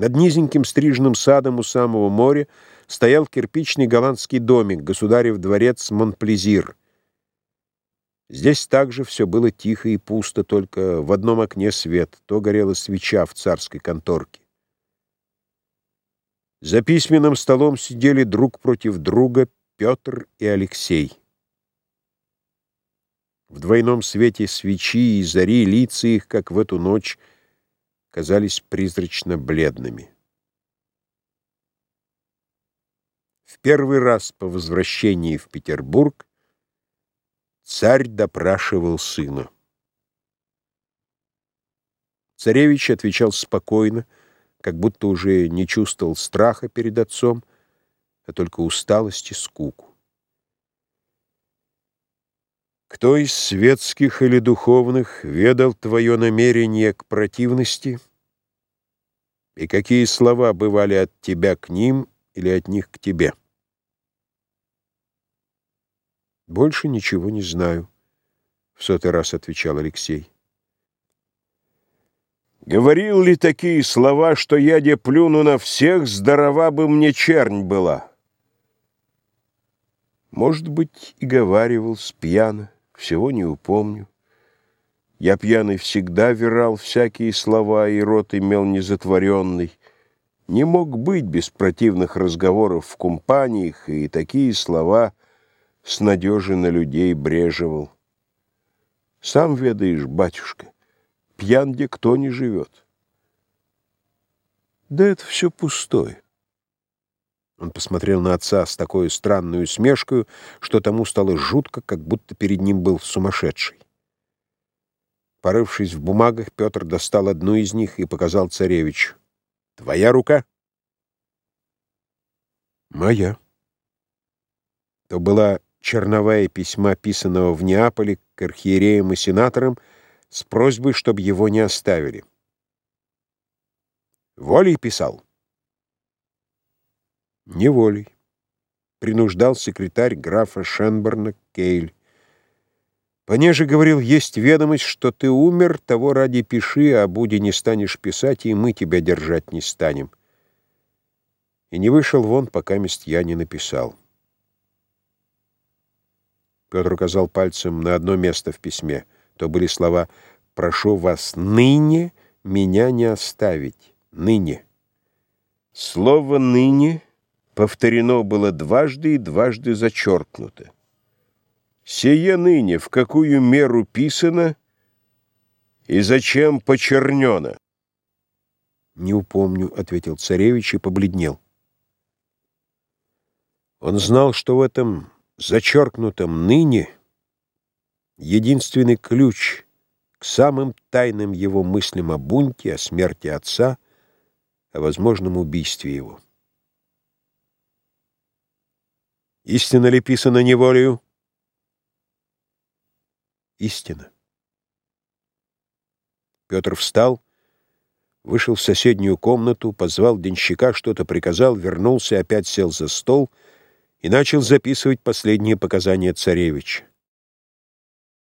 Над низеньким стрижным садом у самого моря стоял кирпичный голландский домик, государев дворец Монплезир. Здесь также все было тихо и пусто, только в одном окне свет, то горела свеча в царской конторке. За письменным столом сидели друг против друга Петр и Алексей. В двойном свете свечи и зари лица их, как в эту ночь, казались призрачно бледными. В первый раз по возвращении в Петербург царь допрашивал сына. Царевич отвечал спокойно, как будто уже не чувствовал страха перед отцом, а только усталость и скуку. Кто из светских или духовных ведал твое намерение к противности? И какие слова бывали от тебя к ним или от них к тебе? Больше ничего не знаю, — в сотый раз отвечал Алексей. Говорил ли такие слова, что я де плюну на всех, здорова бы мне чернь была? Может быть, и говаривал с пьяна всего не упомню. Я пьяный всегда верал всякие слова, и рот имел незатворенный. Не мог быть без противных разговоров в компаниях, и такие слова с надежи на людей брежевал. Сам ведаешь, батюшка, пьян где кто не живет. Да это все пустое. Он посмотрел на отца с такой странной усмешкой, что тому стало жутко, как будто перед ним был сумасшедший. Порывшись в бумагах, Петр достал одну из них и показал царевичу. «Твоя рука?» «Моя». То была черновая письма, писанного в Неаполе к архиереям и сенаторам, с просьбой, чтобы его не оставили. «Волей писал?» Неволей. Принуждал секретарь графа Шенберна Кейль. Понеже говорил, есть ведомость, что ты умер, того ради пиши, а буди не станешь писать, и мы тебя держать не станем. И не вышел вон, пока мест я не написал. Петр указал пальцем на одно место в письме. То были слова «Прошу вас ныне меня не оставить». Ныне. Слово «ныне» повторено было дважды и дважды зачеркнуто. «Сие ныне в какую меру писано и зачем почернено?» «Не упомню», — ответил царевич и побледнел. Он знал, что в этом зачеркнутом «ныне» единственный ключ к самым тайным его мыслям о бунте, о смерти отца, о возможном убийстве его. Истина ли писана неволею? Истина. Петр встал, вышел в соседнюю комнату, позвал денщика, что-то приказал, вернулся, опять сел за стол и начал записывать последние показания царевича.